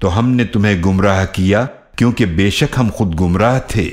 تو ہم نے تمہیں گمراہ کیا کیونکہ بے شک ہم خود گمراہ تھے۔